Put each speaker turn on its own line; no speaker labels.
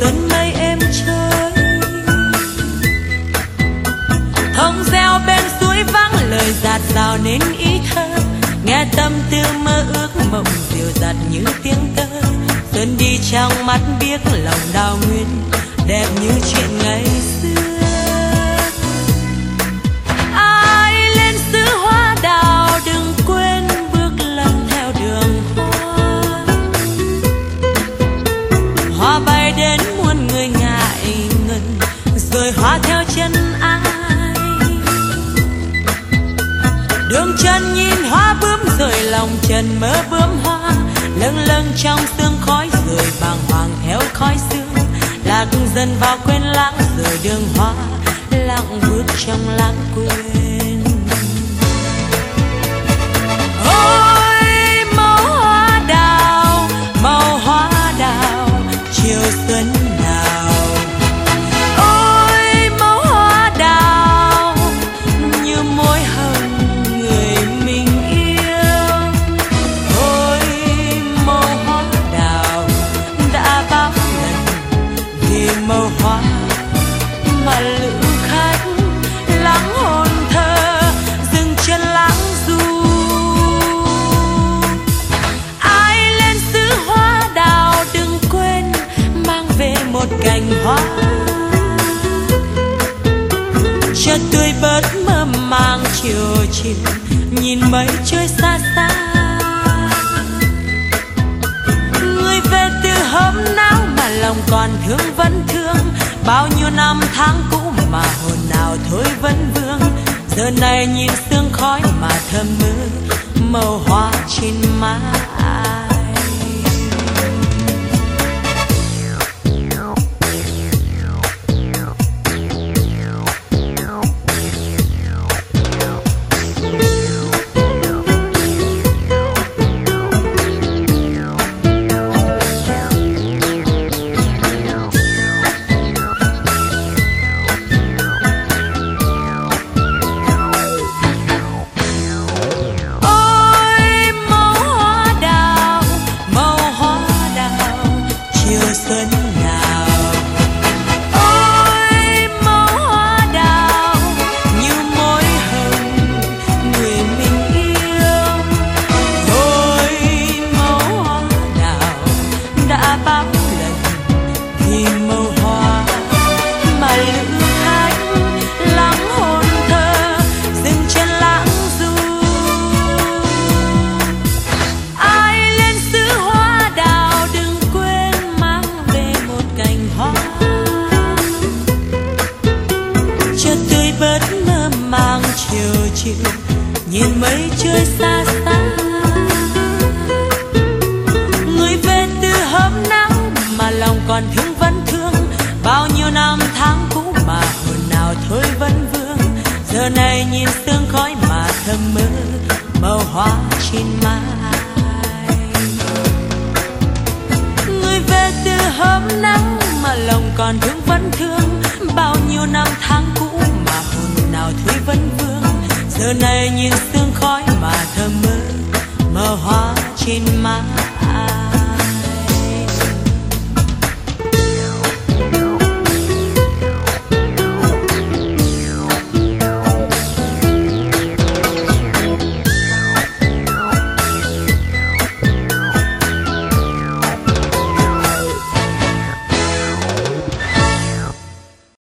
xuân nay em chơi. Thông reo bên suối vắng, lời giạt rào nên ý thơ. Nghe tâm tư mơ ước, mộng dịu dạt như tiếng tơ. Xuân đi trong mắt biết lòng đào nguyên đẹp như chuyện ngày xưa. Rồi hoa theo chân ai? Đường chân nhìn hoa bướm rồi lòng trần mơ bướm hoa, lâng lâng trong sương khói rồi bàng hoàng theo khói sương. Lạc dần vào quên lãng rồi đường hoa, lặng bước trong lãng quên. Ôi cành hoa chợt tươi bớt mơ màng chiều chiều, nhìn mây trôi xa xa. Người về từ hôm nào mà lòng còn thương vẫn thương, bao nhiêu năm tháng cũ mà hồn nào thôi vẫn vương. Giờ này nhìn sương khói mà thơm mơ màu hoa trên má vì màu hoa. Mà lữ khách lắng hồn thơ, dừng chân lãng du. Ai lên xứ hoa đào đừng quên mang về một cành hoa. Chợt tươi bớt mơ màng chiều chiều, nhìn mây trôi xa xa. Người về từ hôm nắng mà lòng còn thương nhiêu năm tháng cũ mà hồn nào thôi vẫn vương. Giờ này nhìn sương khói mà thơm mơ màu hoa trên má người về từ hôm nắng mà lòng còn thương vẫn thương. Bao nhiêu năm tháng cũ mà hồn nào thôi vẫn vương. Giờ này nhìn sương khói mà thơm mơ màu hoa trên má